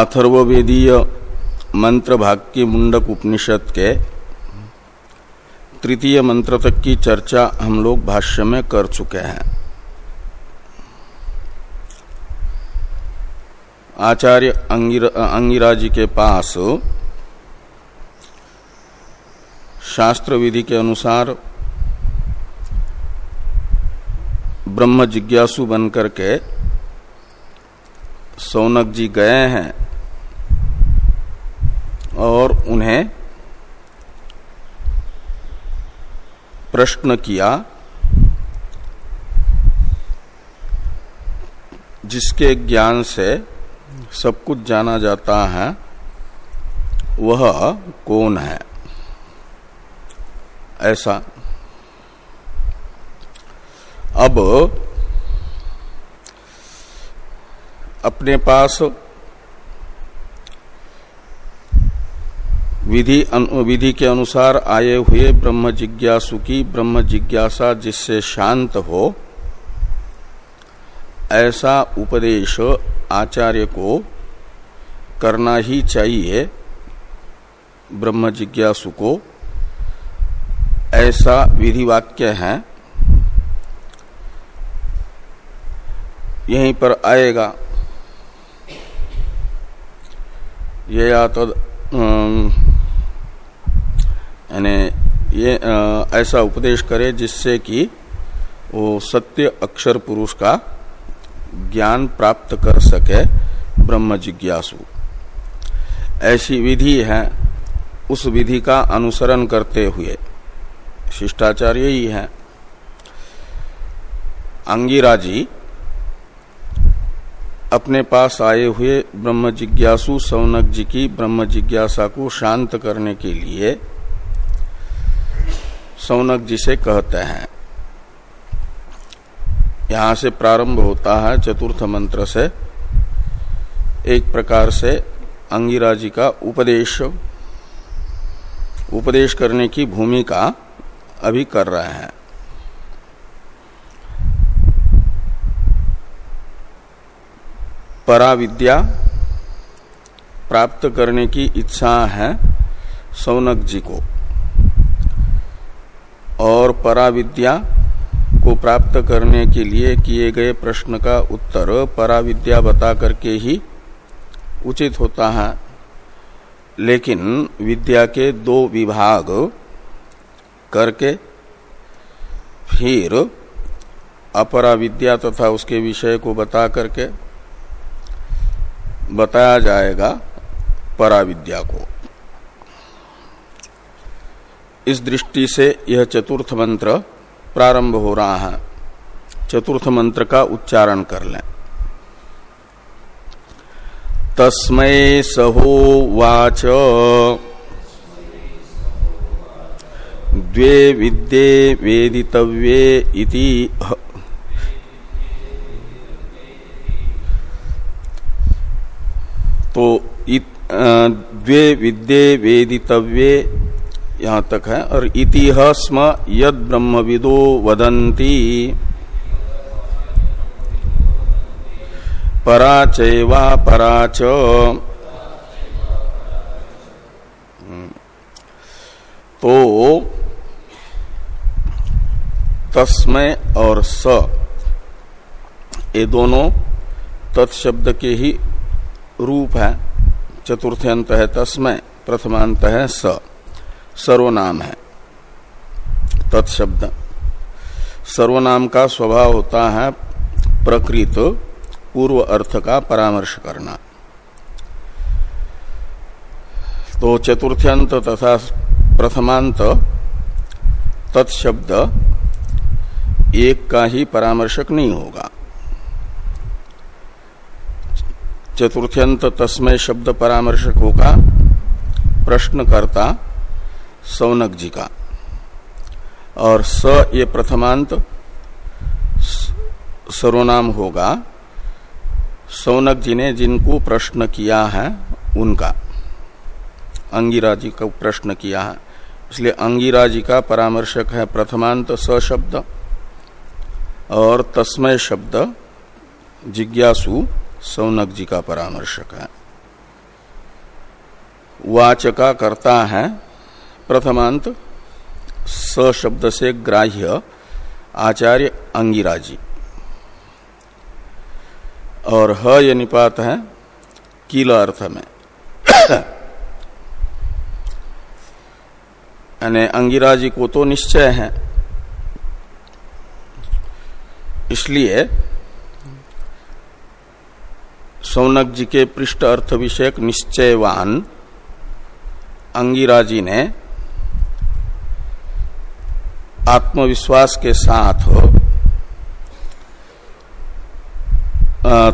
अथर्वेदीय मंत्र भाग की मुंडक उपनिषद के तृतीय मंत्र तक की चर्चा हम लोग भाष्य में कर चुके हैं। आचार्य अंगिर, जी के पास शास्त्र विधि के अनुसार ब्रह्म जिज्ञासु बनकर के सौनक जी गए हैं। और उन्हें प्रश्न किया, जिसके ज्ञान से सब कुछ जाना जाता है, वह कौन है? ऐसा। अब अपने पास विधि विधि के अनुसार आए हुए ब्रह्म जिज्ञासु की ब्रह्म जिज्ञासा जिससे शांत हो, ऐसा उपदेश आचार्य को करना ही चाहिए, ब्रह्म जिज्ञासु को। ऐसा विधि वाक्य है। यहीं पर आएगा। ये या तो यानी ये ऐसा उपदेश करे जिससे कि वो सत्य अक्षर पुरुष का ज्ञान प्राप्त कर सके ब्रह्म जिज्ञासु। ऐसी विधि है, उस विधि का अनुसरण करते हुए। शिष्टाचार्य ही है। अंगिरा जी अपने पास आए हुए ब्रह्म जिज्ञासु सौनक जी की ब्रह्म जिज्ञासा को शांत करने के लिए सौनक जी से कहते हैं। यहाँ से प्रारंभ होता है चतुर्थ मंत्र से। एक प्रकार से अंगिरा जी का उपदेश। उपदेश करने की भूमिका अभी कर रहे हैं। पराविद्या प्राप्त करने की इच्छा है सौनक जी को। और पराविद्या को प्राप्त करने के लिए किए गए प्रश्न का उत्तर पराविद्या बता करके ही उचित होता है। लेकिन विद्या के दो विभाग करके फिर अपरा विद्या तथा उसके विषय को बता करके बताया जाएगा पराविद्या को। इस दृष्टि से यह चतुर्थ मंत्र प्रारंभ हो रहा है। चतुर्थ मंत्र का उच्चारण कर लें। तस्मै सहो वाच। द्वे विद्ये वेदितव्ये इति तो द्वे विद्ये वेदितव्ये यहाँ तक है, और इतिह स्म यद ब्रह्मविदो वदंती पराचैवा पराच। तो तस्मय और स, ये दोनों तत्शब्द के ही रूप है। चतुर्थ अंत है तस्मय प्रथमांत है स। सर्वनाम है। तत्शब्द। सर्वनाम का स्वभाव होता है प्रकृत पूर्व अर्थ का परामर्श करना। तो चतुर्थ्यंत तथा प्रथमांत तत्शब्द एक का ही परामर्शक नहीं होगा। चतुर्थ्यंत तस्मय शब्द परामर्शक होगा प्रश्नकर्ता सौनक जी का। और स ये प्रथमांत सर्वनाम होगा। सौनक जी ने जिनको प्रश्न किया है, उनका। अंगिरा जी का प्रश्न किया है। इसलिए अंगिरा जी का परामर्शक है प्रथमांत स शब्द और तस्मय शब्द जिज्ञासु सौनक जी का परामर्शक है। वाचका करता है प्रथमांत स शब्द से ग्राह्य आचार्य अंगिराजी। और ह ये निपात है कील अर्थ में। अंगिराजी को तो निश्चय है। इसलिए सौनक जी के पृष्ठ अर्थ विषयक निश्चयवान अंगिराजी ने आत्मविश्वास के साथ हो।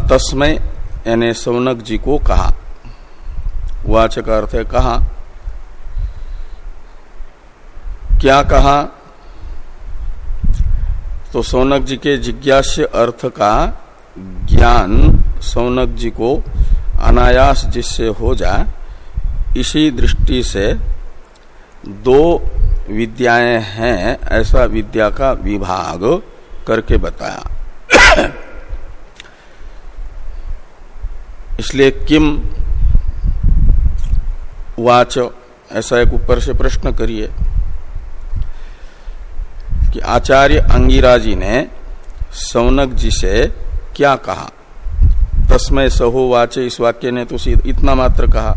तस्मय यानी सौनक जी को कहा। वाचक अर्थ है कहा। क्या कहा? तो सौनक जी के जिज्ञास्य अर्थ का ज्ञान सौनक जी को अनायास जिससे हो जाए, इसी दृष्टि से दो विद्याएँ हैं, ऐसा विद्या का विभाग करके बताया। इसलिए किम वाच, ऐसा एक ऊपर से प्रश्न करिए कि आचार्य अंगिरा जी ने सौनक जी से क्या कहा? तस्मय सहो वाचे, इस वाक्य ने तो इतना मात्र कहा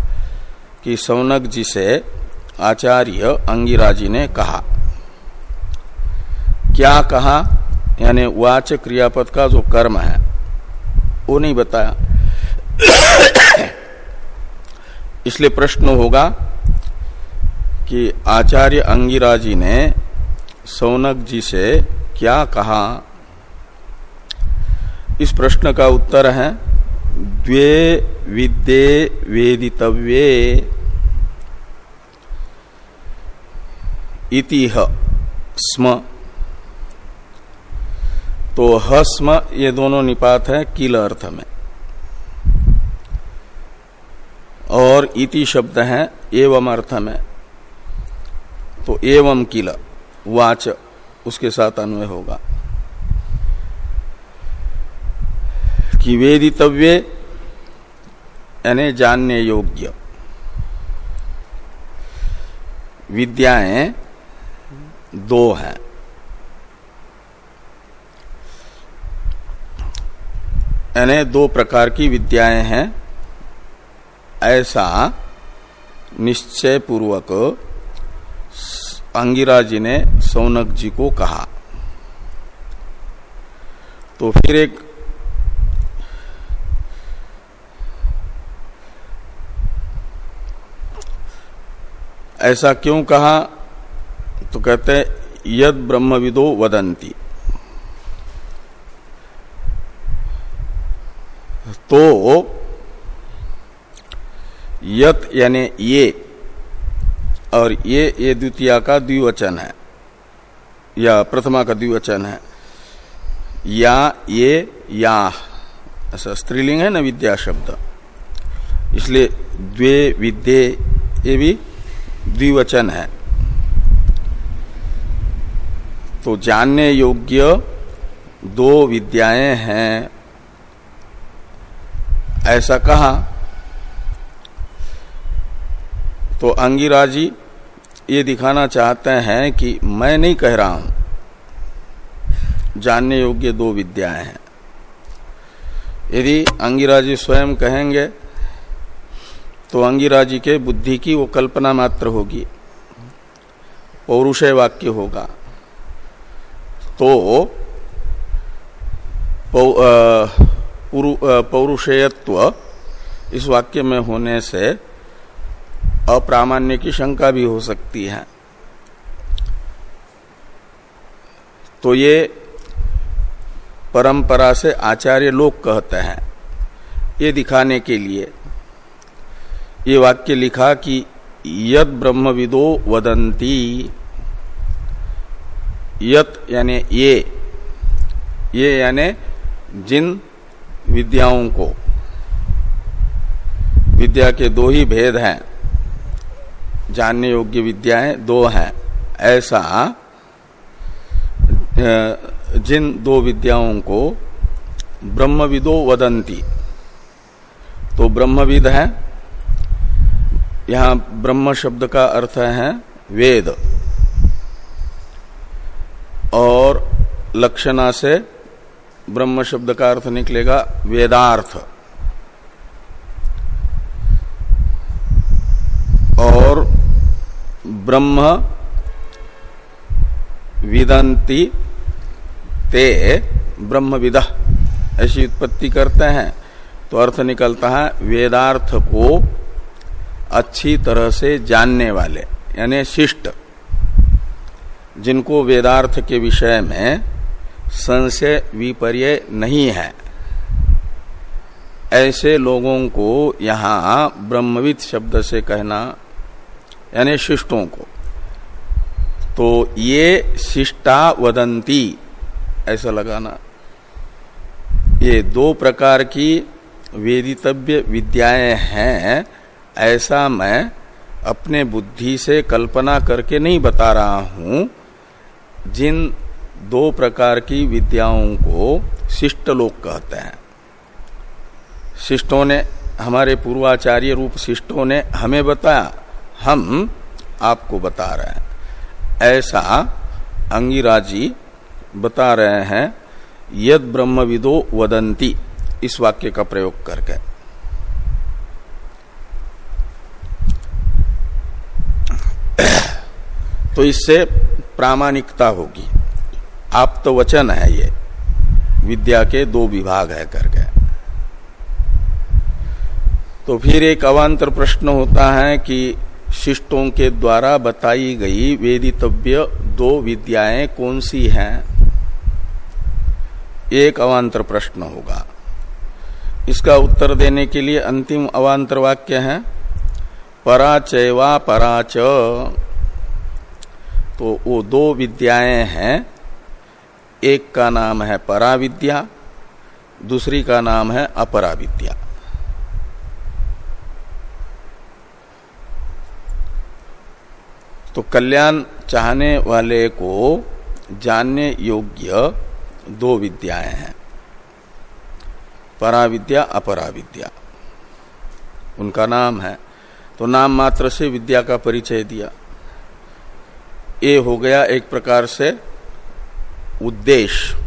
कि सौनक जी से आचार्य अंगिराजी ने कहा। क्या कहा? यानी वाच क्रियापद का जो कर्म है, वो नहीं बताया। इसलिए प्रश्न होगा कि आचार्य अंगिराजी ने सौनक जी से क्या कहा? इस प्रश्न का उत्तर है, द्वे विद्ये वेदितव्ये इति स्म। तो हस्म ये दोनों निपात है किल अर्थ में। और इति शब्द है एवं अर्थ में। तो एवं किल, वाच, उसके साथ अन्वय होगा। कि वेदितव्य, यानी जानने योग्य। विद्याएँ दो हैं। यानी दो प्रकार की विद्याएँ हैं। ऐसा निश्चय पूर्वक अंगिरा जी ने सौनक जी को कहा। तो फिर एक ऐसा क्यों कहा? तो कहते हैं, यद ब्रह्मविदो वदंती तो यत यानी ये, और ये ये द्वितीय का द्विवचन है, या प्रथमा का द्विवचन है। या, ये, या, ऐसा स्त्रीलिंग है ना विद्या शब्द। इसलिए द्वे, विद्ये, ये भी द्विवचन है। तो जानने योग्य दो विद्याएँ हैं। ऐसा कहा। तो अंगिराजी ये दिखाना चाहते हैं कि मैं नहीं कह रहा हूँ। जानने योग्य दो विद्याएँ हैं। यदि अंगिराजी स्वयं कहेंगे तो अंगिराजी के बुद्धि की वो कल्पना मात्र होगी। पौरुषय वाक्य होगा। तो पौरुषेयत्व इस वाक्य में होने से अप्रामाण्य की शंका भी हो सकती है। तो ये परंपरा से आचार्य लोग कहते हैं, ये दिखाने के लिए। ये वाक्य लिखा कि यद ब्रह्मविदो वदंती यत यानी ये ये यानी जिन विद्याओं को, विद्या के दो ही भेद हैं, जानने योग्य विद्याएँ दो हैं, ऐसा जिन दो विद्याओं को ब्रह्मविदो वदंती तो ब्रह्मविद है, यहाँ ब्रह्म शब्द का अर्थ है वेद। और लक्षणा से ब्रह्म शब्द का अर्थ निकलेगा वेदार्थ। और ब्रह्म विदंती ते ब्रह्म विद ऐसी उत्पत्ति करते हैं। तो अर्थ निकलता है वेदार्थ को अच्छी तरह से जानने वाले, यानी शिष्ट। जिनको वेदार्थ के विषय में संशय विपर्य नहीं है। ऐसे लोगों को यहाँ ब्रह्मविद शब्द से कहना, यानी शिष्टों को तो ये शिष्टा वदंती, ऐसा लगाना। ये दो प्रकार की वेदितव्य विद्याएँ हैं, ऐसा मैं अपने बुद्धि से कल्पना करके नहीं बता रहा हूँ। जिन दो प्रकार की विद्याओं को शिष्ट लोग कहते हैं। शिष्टों ने हमारे पूर्वाचार्य रूप शिष्टों ने हमें बताया, हम आपको बता रहे हैं। ऐसा अंगिराजी बता रहे हैं, यद ब्रह्मविदो वदंती, इस वाक्य का प्रयोग करके। तो इससे प्रामाणिकता होगी। आप तो वचन है ये। विद्या के दो विभाग है करके। तो फिर एक अवान्तर प्रश्न होता है कि शिष्टों के द्वारा बताई गई वेदितव्य दो विद्याएँ कौन सी हैं? एक अवान्तर प्रश्न होगा। इसका उत्तर देने के लिए अंतिम अवान्तर वाक्य है पराचयवा पराच। तो वो दो विद्याएँ हैं। एक का नाम है पराविद्या, दूसरी का नाम है अपराविद्या। तो कल्याण चाहने वाले को जानने योग्य दो विद्याएँ हैं। पराविद्या, अपराविद्या। उनका नाम है। तो नाम मात्र से विद्या का परिचय दिया। ये हो गया एक प्रकार से उद्देश्य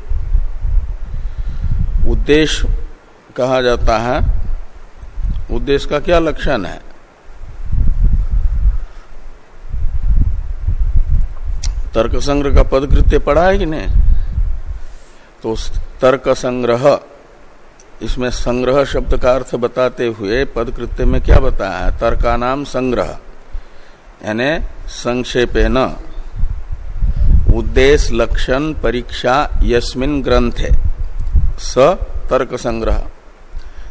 उद्देश्य कहा जाता है। उद्देश्य का क्या लक्षण है? तर्क संग्रह का पदकृत्य पढ़ा है कि नहीं? तो तर्क संग्रह, इसमें संग्रह शब्द का अर्थ बताते हुए पदकृत्य में क्या बताया है? तर्का नाम संग्रह, यानी संक्षेप न उद्देश्य, लक्षण, परीक्षा यस्मिन ग्रंथ है। स, तर्क संग्रह।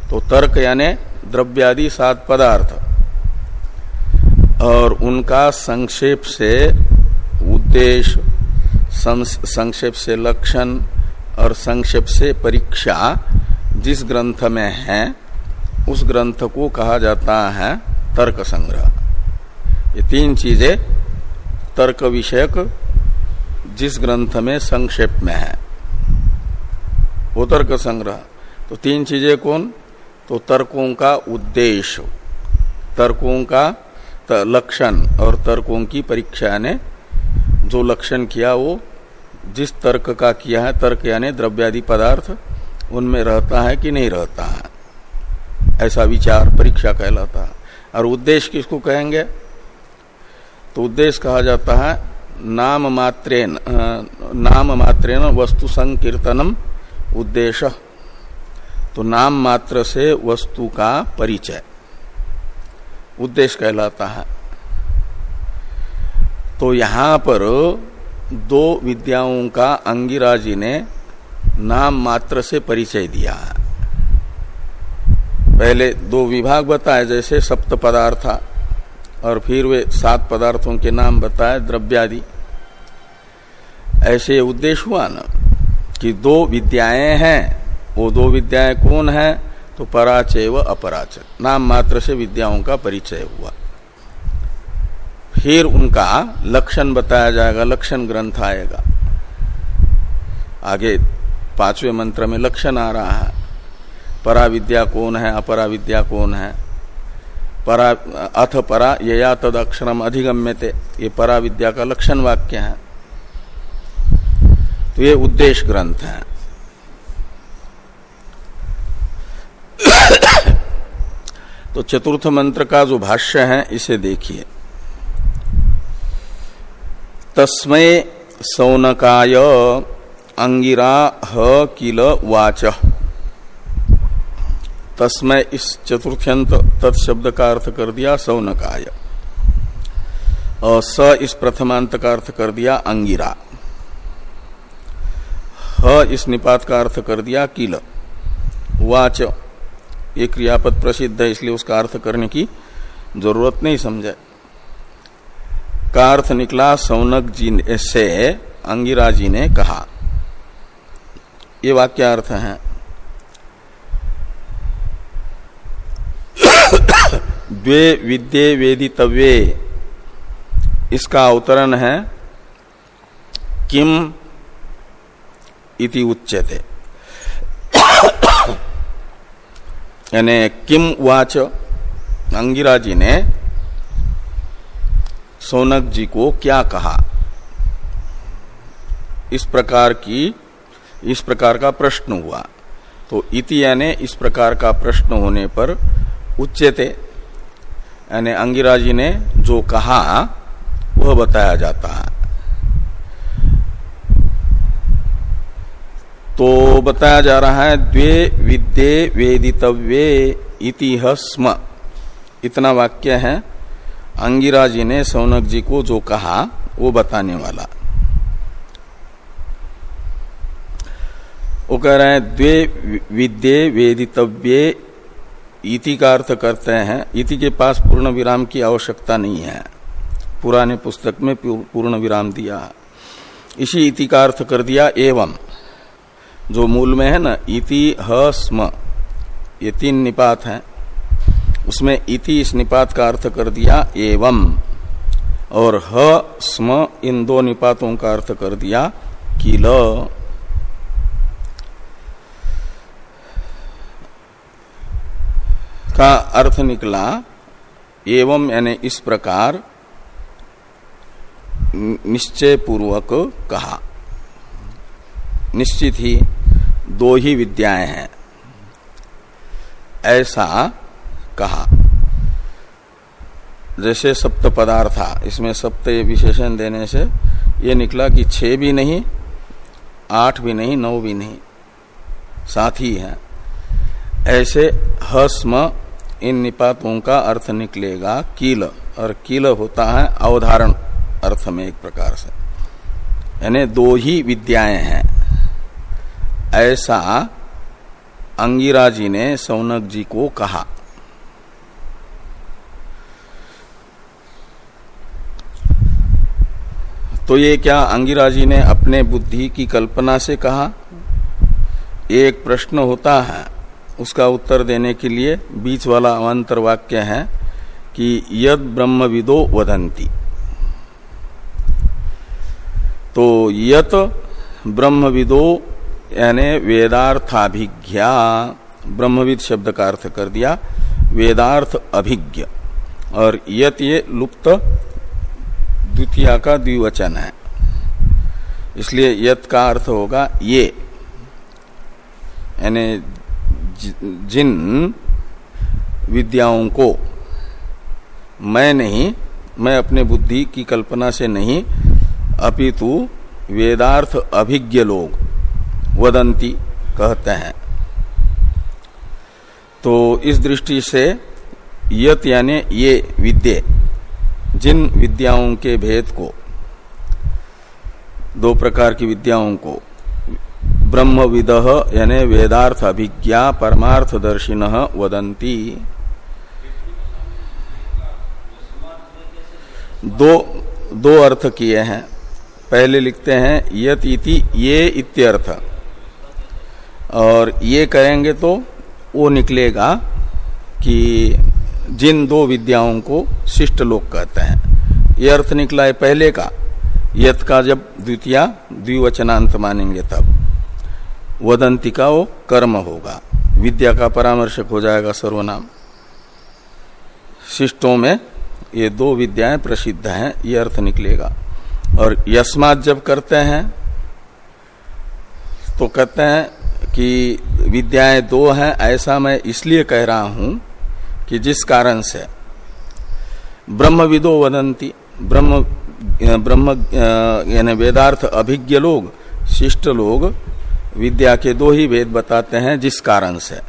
तो तर्क यानी द्रव्यादि सात पदार्थ। और उनका संक्षेप से उद्देश्य संक्षेप से लक्षण और संक्षेप से परीक्षा जिस ग्रंथ में है, उस ग्रंथ को कहा जाता है तर्क संग्रह। ये तीन चीज़ें तर्क विषयक जिस ग्रंथ में संक्षेप में है, वो तर्क संग्रह। तो तीन चीज़ें कौन? तो तर्कों का उद्देश्य। तर्कों का लक्षण और तर्कों की परीक्षा ने जो लक्षण किया वो जिस तर्क का किया है, तर्क यानी द्रव्यादि पदार्थ, उनमें रहता है कि नहीं रहता है। ऐसा विचार परीक्षा कहलाता है। और उद्देश्य किसको कहेंगे? तो उद्देश्य कहा जाता है नाम मात्रेन नाम मात्रेन वस्तु संकीर्तनम उद्देश्य तो नाम मात्र से वस्तु का परिचय। उद्देश्य कहलाता है। तो यहाँ पर दो विद्याओं का अंगिरा जी ने नाम मात्र से परिचय दिया है। पहले दो विभाग बताए, जैसे सप्त पदार्थ, और फिर वे सात पदार्थों के नाम बताए, द्रव्यादि। ऐसे उद्देश्य हुआ ना कि दो विद्याएँ हैं, वो दो विद्याएँ कौन है? तो पराचय व अपराचय। नाम मात्र से विद्याओं का परिचय हुआ। फिर उनका लक्षण बताया जाएगा, लक्षण ग्रंथ आएगा। आगे पाँचवें मंत्र में लक्षण आ रहा है। परा विद्या कौन है अपरा विद्या कौन है? परा, अथ परा यया तद अक्षरम अधिगम्यते। ये परा विद्या का लक्षण वाक्य है। तो ये उद्देश्य ग्रंथ है। तो चतुर्थ मंत्र का जो भाष्य है, इसे देखिए। तस्मय सौनकाय अंगिरा ह किल वाच। तस्मय इस चतुर्थ्यंत तत्शब्द का अर्थ कर दिया, सौनकाय। और स इस प्रथमांत का अर्थ कर दिया, अंगिरा। ह, इस निपात का अर्थ कर दिया किल वाच। ये क्रियापद प्रसिद्ध है, इसलिए उसका अर्थ करने की ज़रूरत नहीं, समझे। का अर्थ निकला, सौनक जी से अंगिरा जी ने कहा। ये वाक्य अर्थ है। द्वे विद्ये वेदितव्ये। इसका अवतरण है, किम इति उच्यते। यानी किम वाच? अंगिरा जी ने सोनक जी को क्या कहा? इस प्रकार की, इस प्रकार का प्रश्न हुआ। तो इति यानी इस प्रकार का प्रश्न होने पर उच्चते यानी अंगिरा जी ने जो कहा, वह बताया जाता है। तो बताया जा रहा है, द्वे विद्ये वेदितव्ये इतिहस्म इतना वाक्य है। अंगिरा जी ने सौनक जी को जो कहा, वो बताने वाला। वो कह रहे हैं, द्वे विद्ये वेदितव्ये इति का अर्थ करते हैं, इति के पास पूर्ण विराम की आवश्यकता नहीं है। पुराने पुस्तक में पूर्ण विराम दिया। इसी इति का अर्थ कर दिया, एवं। जो मूल में है ना, इति स्म ये तीन निपात हैं। उसमें इति इस निपात का अर्थ कर दिया एवं, और ह स्म इन दो निपातों का अर्थ कर दिया किल। का अर्थ निकला एवं यानी इस प्रकार निश्चय पूर्वक कहा। निश्चित ही दो ही विद्याएँ हैं। ऐसा कहा। जैसे सप्त पदार्था इसमें सप्त विशेषण देने से ये निकला कि छह भी नहीं, आठ भी नहीं, नौ भी नहीं साथ ही है। ऐसे हस्म इन निपातों का अर्थ निकलेगा कील, और कील होता है अवधारण अर्थ में एक प्रकार से। यानी दो ही विद्याएँ हैं। ऐसा अंगिरा जी ने सौनक जी को कहा। तो ये क्या अंगिरा जी ने अपने बुद्धि की कल्पना से कहा? एक प्रश्न होता है, उसका उत्तर देने के लिए बीच वाला अवंतर वाक्य है कि यद ब्रह्मविदो वदंती। तो यत ब्रह्मविदो यानी वेदार्थाभिज्ञा, ब्रह्मविद शब्द का अर्थ कर दिया, वेदार्थ अभिज्ञ। और यत ये लुप्त द्वितीय का द्विवचन है। इसलिए यत का अर्थ होगा ये। यानी जिन विद्याओं को मैं नहीं, मैं अपने बुद्धि की कल्पना से नहीं, अपितु वेदार्थ अभिज्ञ लोग। वदंती कहते हैं। तो इस दृष्टि से यत यानी ये विद्य, जिन विद्याओं के भेद को, दो प्रकार की विद्याओं को ब्रह्म विद यानी वेदार्थ अभिज्ञा परमार्थ दर्शिन वदंती। दो दो अर्थ किए हैं। पहले लिखते हैं यत इति ये इत्यर्थ। और ये करेंगे तो वो निकलेगा कि जिन दो विद्याओं को शिष्ट लोग कहते हैं, ये अर्थ निकला है पहले का यथ का जब द्वितीय, द्विवचनांत मानेंगे तब। वदंती का वो कर्म होगा, विद्या का परामर्शक हो जाएगा सर्वनाम। शिष्टों में ये दो विद्याएँ प्रसिद्ध हैं, ये अर्थ निकलेगा। और यस्मात जब करते हैं तो कहते हैं कि विद्याएँ दो हैं, ऐसा मैं इसलिए कह रहा हूँ कि जिस कारण से ब्रह्म विदो वदंती, ब्रह्म ब्रह्म यानी वेदार्थ अभिज्ञ लोग, शिष्ट लोग विद्या के दो ही वेद बताते हैं जिस कारण से।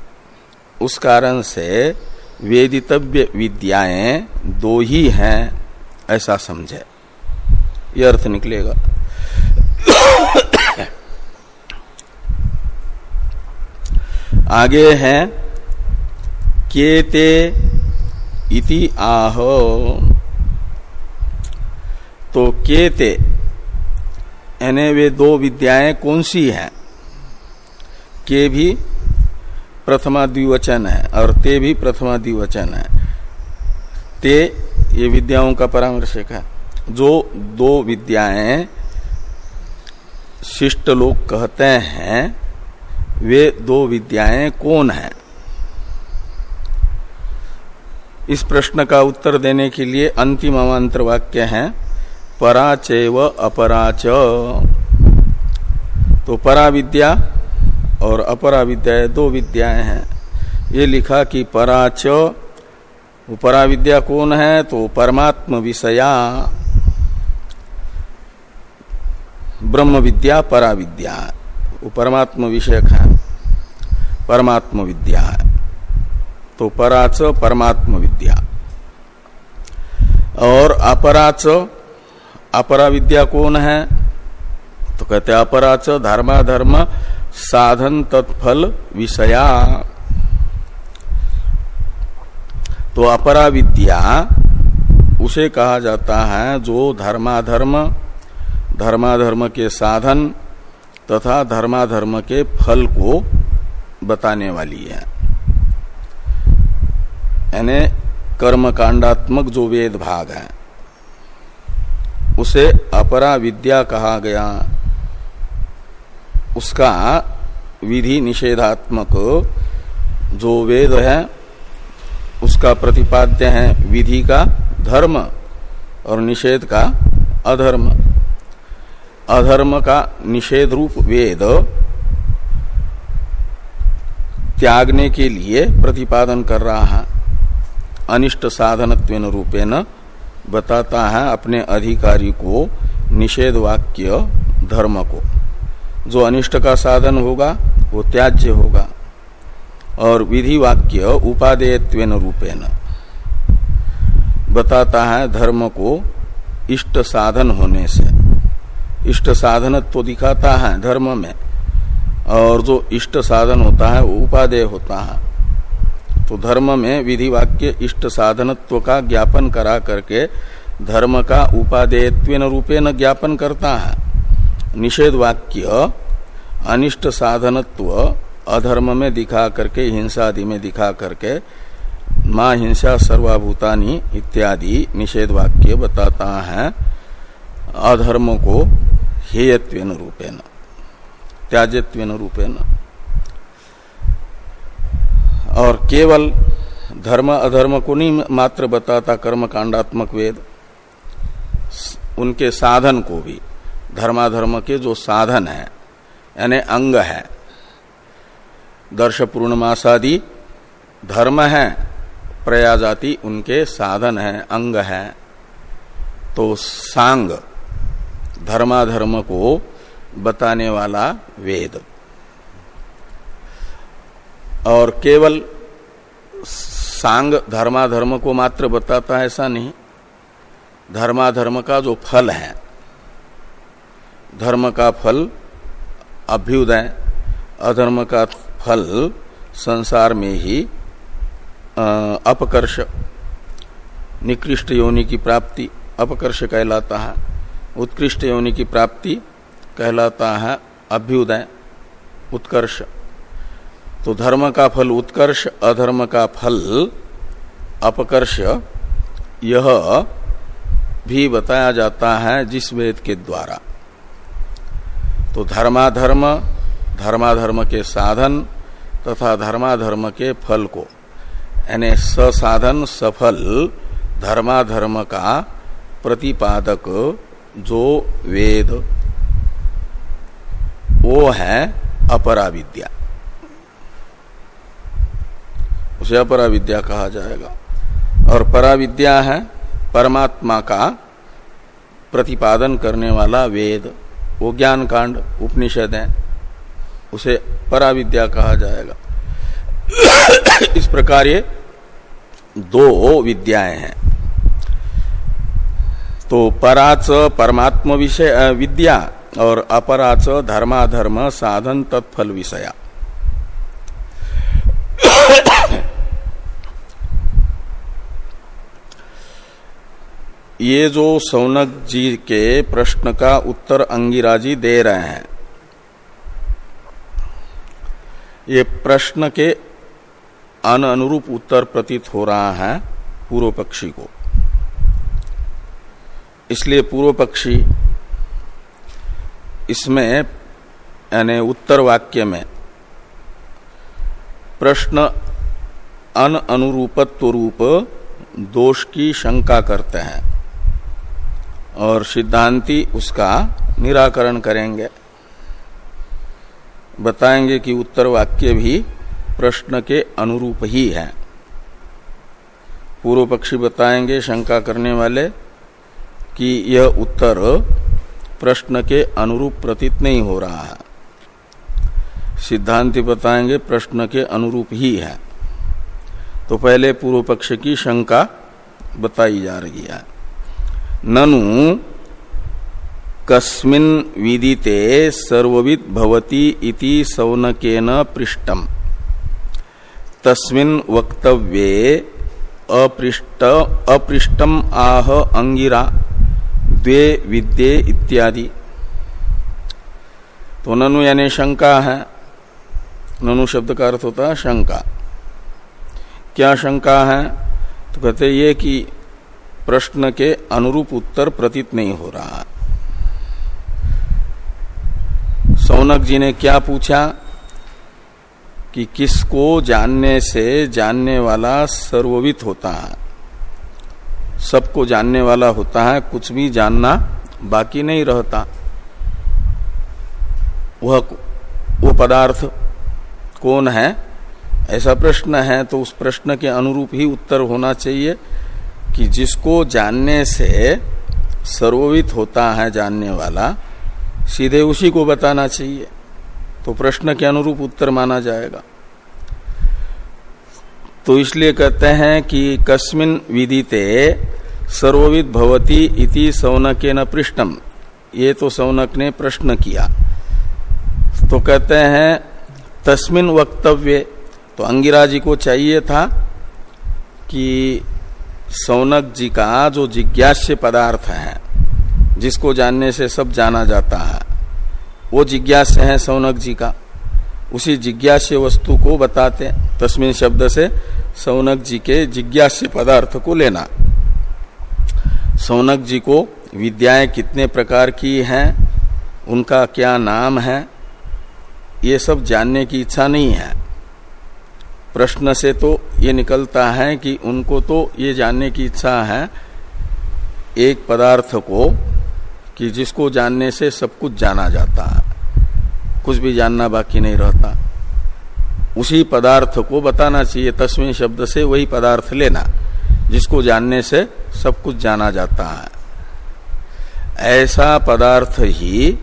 उस कारण से वेदितव्य विद्याएँ दो ही हैं, ऐसा समझे। यह अर्थ निकलेगा। आगे है, केते इति आह। तो केते, यानी वे दो विद्याएँ कौन सी हैं? के भी प्रथमा द्विवचन है और ते भी प्रथमा द्विवचन है। ते, ये विद्याओं का परामर्शक है। जो दो विद्याएँ शिष्ट लोग कहते हैं वे दो विद्याएँ कौन हैं? इस प्रश्न का उत्तर देने के लिए अंतिम अमांतर वाक्य है पराचय व अपराच। तो परा विद्या और अपरा विद्या दो विद्याएँ हैं। ये लिखा कि पराच परा विद्या कौन है? तो परमात्म विषया। ब्रह्म विद्या परा विद्या वो परमात्म विषयक है, परमात्म विद्या है। तो पराच परमात्म विद्या। और अपराच, अपरा विद्या कौन है? तो कहते अपराच धर्माधर्म साधन तत्फल विषया। तो अपरा विद्या, उसे कहा जाता है जो धर्माधर्म धर्माधर्म के साधन तथा धर्माधर्म के फल को बताने वाली है। यानी कर्म कांडात्मक जो वेद भाग है, उसे अपरा विद्या कहा गया। उसका विधि निषेधात्मक जो वेद है, उसका प्रतिपाद्य है विधि का धर्म और निषेध का अधर्म। अधर्म का निषेध रूप वेद त्यागने के लिए प्रतिपादन कर रहा है। अनिष्ट साधन रूपेण बताता है अपने अधिकारी को निषेध वाक्य धर्म को। जो अनिष्ट का साधन होगा, वो त्याज्य होगा। और विधि वाक्य उपादेयत्वेन रूपेण बताता है धर्म को इष्ट साधन होने से। इष्ट साधन तो दिखाता है धर्म में, और जो इष्ट साधन होता है, वो उपादेय होता है। तो धर्म में विधि वाक्य इष्ट साधनत्व का ज्ञापन करा करके धर्म का उपादेयत्व रूपे न ज्ञापन करता है। निषेध वाक्य, अनिष्ट साधनत्व अधर्म में दिखा करके हिंसा आदि में दिखा करके, माँ हिंसा सर्वाभूतानी इत्यादि निषेध वाक्य बताता है। अधर्म को हेयत्वेन रूपेण त्याजत्वेन रूपेण। और केवल धर्म अधर्म को नहीं मात्र बताता कर्म कांडात्मक वेद, उनके साधन को भी, धर्माधर्म के जो साधन है, यानी अंग है, दर्श पूर्णमासादि धर्म है, प्रयाजाति उनके साधन है, अंग है तो सांग धर्माधर्म को बताने वाला वेद। और केवल सांग धर्माधर्म को मात्र बताता है ऐसा नहीं। धर्माधर्म का जो फल है, धर्म का फल अभ्युदय, अधर्म का फल संसार में ही अपकर्ष, निकृष्ट योनि की प्राप्ति अपकर्ष कहलाता है। उत्कृष्ट योनि की प्राप्ति कहलाता है अभ्युदय, उत्कर्ष। तो धर्म का फल उत्कर्ष, अधर्म का फल अपकर्ष, यह भी बताया जाता है जिस वेद के द्वारा। तो धर्माधर्म धर्माधर्म के साधन तथा धर्माधर्म के फल को, यानी ससाधन सफल धर्माधर्म का प्रतिपादक जो वेद, वो है अपरा विद्या उसे अपरा विद्या कहा जाएगा। और परा विद्या है परमात्मा का प्रतिपादन करने वाला वेद। वो ज्ञान कांड उपनिषद है। उसे परा विद्या कहा जाएगा। इस प्रकार ये दो विद्याएँ हैं। तो पराच परमात्म विषय विद्या और अपराच धर्माधर्म साधन तत्फल विषया। ये जो सौनक जी के प्रश्न का उत्तर अंगिराजी दे रहे हैं, ये प्रश्न के अन अनुरूप उत्तर प्रतीत हो रहा है पूर्व पक्षी को। इसलिए पूर्व पक्षी इसमें, यानी उत्तर वाक्य में, प्रश्न अन अनुरूपत्व रूप दोष की शंका करते हैं और सिद्धांति उसका निराकरण करेंगे। बताएँगे कि उत्तर वाक्य भी प्रश्न के अनुरूप ही है। पूर्व पक्षी बताएँगे शंका करने वाले कि यह उत्तर प्रश्न के अनुरूप प्रतीत नहीं हो रहा है। सिद्धांति बताएँगे प्रश्न के अनुरूप ही है। तो पहले पूर्व पक्ष की शंका बताई जा रही है। ननु, कस्मिन विदिते सर्वविद भवति इति सौनकेन पृष्ठम तस्मिन वक्तव्ये अपृष्ट, अपृष्टम आह अंगिरा। द्वे विद्ये इत्यादि। तो ननु यानी शंका है। ननु शब्द का अर्थ होता है शंका। क्या शंका है? तो कहते ये कि प्रश्न के अनुरूप उत्तर प्रतीत नहीं हो रहा। सौनक जी ने क्या पूछा कि किसको जानने से जानने वाला सर्ववित होता है? सबको जानने वाला होता है, कुछ भी जानना बाकी नहीं रहता। वह वो पदार्थ कौन है? ऐसा प्रश्न है तो उस प्रश्न के अनुरूप ही उत्तर होना चाहिए कि जिसको जानने से सर्ववित होता है जानने वाला, सीधे उसी को बताना चाहिए। तो प्रश्न के अनुरूप उत्तर माना जाएगा। तो इसलिए कहते हैं कि कस्मिन विदिते सर्वविद भवती इति सौनके न पृष्ठम ये तो सौनक ने प्रश्न किया। तो कहते हैं, तस्मिन वक्तव्य तो अंगिरा जी को चाहिए था कि सौनक जी का जो जिज्ञास्य पदार्थ है, जिसको जानने से सब जाना जाता है, वो जिज्ञास्य है सौनक जी का। उसी जिज्ञास्य वस्तु को बताते तस्मिन शब्द से सौनक जी के जिज्ञास्य पदार्थ को लेना। सौनक जी को विद्याएँ कितने प्रकार की हैं, उनका क्या नाम है, ये सब जानने की इच्छा नहीं है। प्रश्न से तो ये निकलता है कि उनको तो ये जानने की इच्छा है, एक पदार्थ को, कि जिसको जानने से सब कुछ जाना जाता है। कुछ भी जानना बाकी नहीं रहता। उसी पदार्थ को बताना चाहिए, तस्वीर शब्द से वही पदार्थ लेना, जिसको जानने से सब कुछ जाना जाता है। ऐसा पदार्थ ही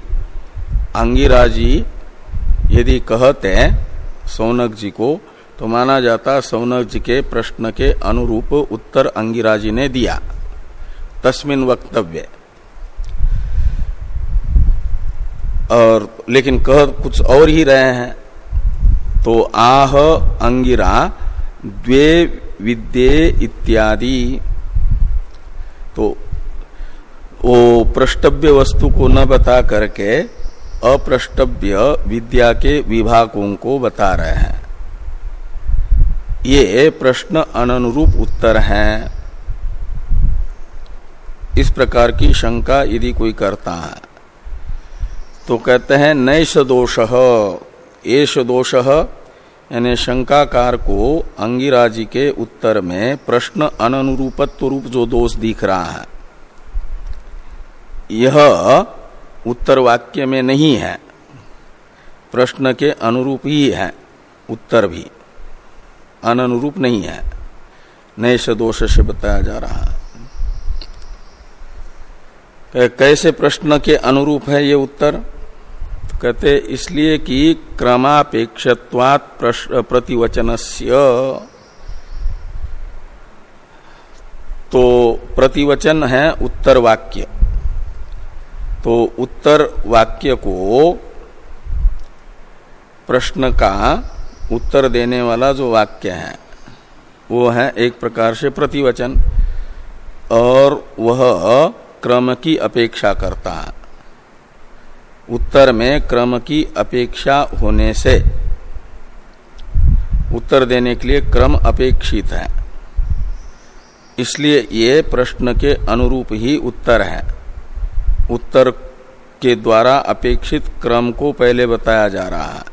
अंगिराजी यदि कहते सोनक जी को तो माना जाता सौनक जी के प्रश्न के अनुरूप उत्तर अंगिराजी ने दिया। तस्मिन वक्तव्य। और लेकिन कह कुछ और ही रहे हैं। तो आह अंगिरा द्वे विद्ये इत्यादि। तो वो प्रष्टव्य वस्तु को न बता करके अप्रष्टव्य विद्या के विभागों को बता रहे हैं। ये प्रश्न अनुरूप उत्तर है। इस प्रकार की शंका यदि कोई करता है तो कहते हैं नैश दोष एष दोष यानी शंकाकार को अंगिराजी के उत्तर में प्रश्न अनुरूपत्व रूप जो दोष दिख रहा है, यह उत्तर वाक्य में नहीं है। प्रश्न के अनुरूप ही है, उत्तर भी अनुरूप नहीं है। नए दोष से बताया जा रहा है। कैसे प्रश्न के अनुरूप है ये उत्तर? कहते, इसलिए कि क्रमापेक्षत्वात् प्रतिवचन से तो प्रतिवचन है उत्तर वाक्य। तो उत्तर वाक्य को प्रश्न का उत्तर देने वाला जो वाक्य है, वो है एक प्रकार से प्रतिवचन, और वह क्रम की अपेक्षा करता है। उत्तर में क्रम की अपेक्षा होने से। उत्तर देने के लिए क्रम अपेक्षित है। इसलिए ये प्रश्न के अनुरूप ही उत्तर है। उत्तर के द्वारा अपेक्षित क्रम को पहले बताया जा रहा है।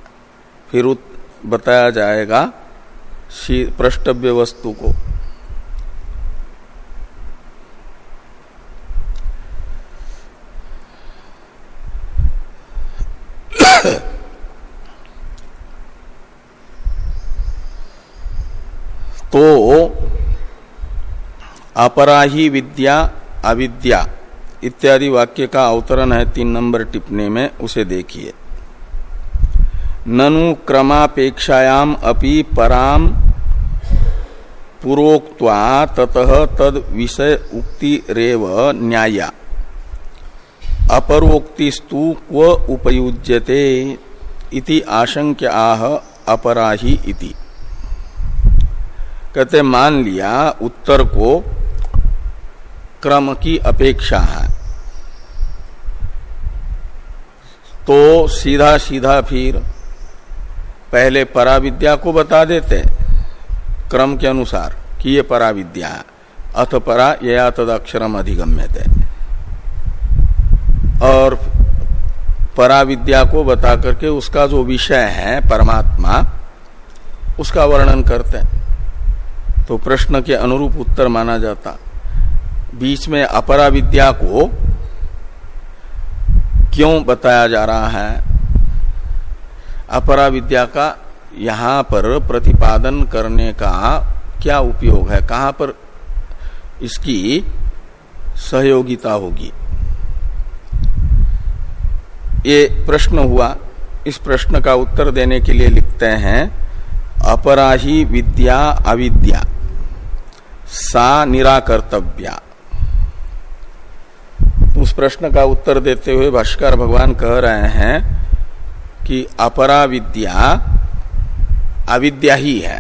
फिर बताया जाएगा प्रष्टव्य वस्तु को। तो अपराही विद्या, अविद्या इत्यादि वाक्य का अवतरण है तीन नंबर टिप्पणी में, उसे देखिए। ननु क्रमापेक्षायाम अपि पराम पुरोक्त्वा ततः तद विषय उक्ति रेव न्याया। अपरोक्तिस्तु क्व उपयुज्यते इति आशंक्य आह अपराही इति। कहते, मान लिया, उत्तर को क्रम की अपेक्षा है। तो सीधा सीधा फिर पहले पराविद्या को बता देते, क्रम के अनुसार कि ये पराविद्या अथ परा या तद अक्षरम अधिगम्य और पराविद्या को बता करके उसका जो विषय है, परमात्मा, उसका वर्णन करते हैं। तो प्रश्न के अनुरूप उत्तर माना जाता। बीच में अपरा विद्या को क्यों बताया जा रहा है? अपरा विद्या का यहाँ पर प्रतिपादन करने का क्या उपयोग है? कहाँ पर इसकी सहयोगिता होगी? ये प्रश्न हुआ। इस प्रश्न का उत्तर देने के लिए लिखते हैं, अपराही विद्या अविद्या, सा निराकर्तव्या। उस प्रश्न का उत्तर देते हुए भाष्कर भगवान कह रहे हैं कि अपरा विद्या अविद्या ही है।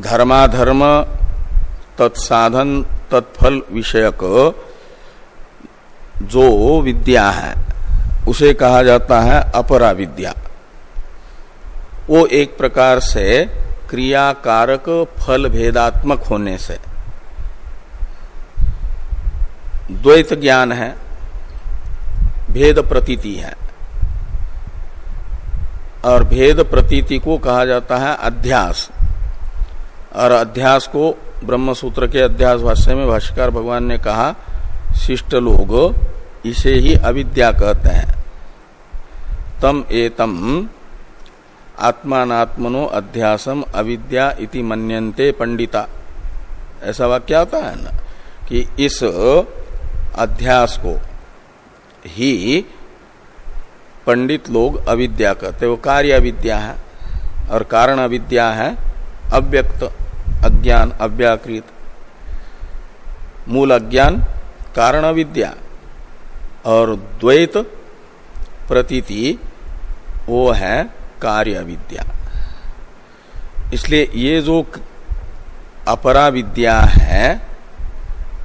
धर्माधर्म तत्साधन तत्फल विषयक जो विद्या है, उसे कहा जाता है अपरा विद्या वो एक प्रकार से क्रियाकारक फल भेदात्मक होने से। द्वैत ज्ञान है, भेद प्रतीति है, और भेद प्रतीति को कहा जाता है अध्यास। और अध्यास को ब्रह्म सूत्र के अध्यास भाष्य में भाष्यकार भगवान ने कहा, शिष्ट लोग इसे ही अविद्या कहते हैं। तम एतम आत्मात्मनो अध्यासम अविद्या इति मन्यन्ते पंडिता। ऐसा वाक्य आता है ना कि इस अध्यास को ही पंडित लोग अविद्या कहते वो कार्य अविद्या है और कारण अविद्या है। अव्यक्त अज्ञान, अव्याकृत। मूल अज्ञान, कारण अविद्या। और द्वैत प्रतीति, वो है कार्य विद्या इसलिए ये जो अपरा विद्या है,